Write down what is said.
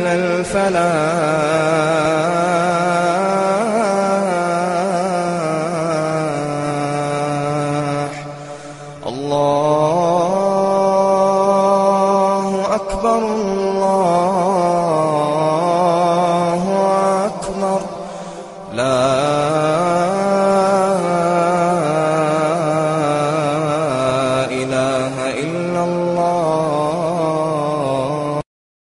على الفلاح. الله أكبر الله أكبر. لا إله إلا الله.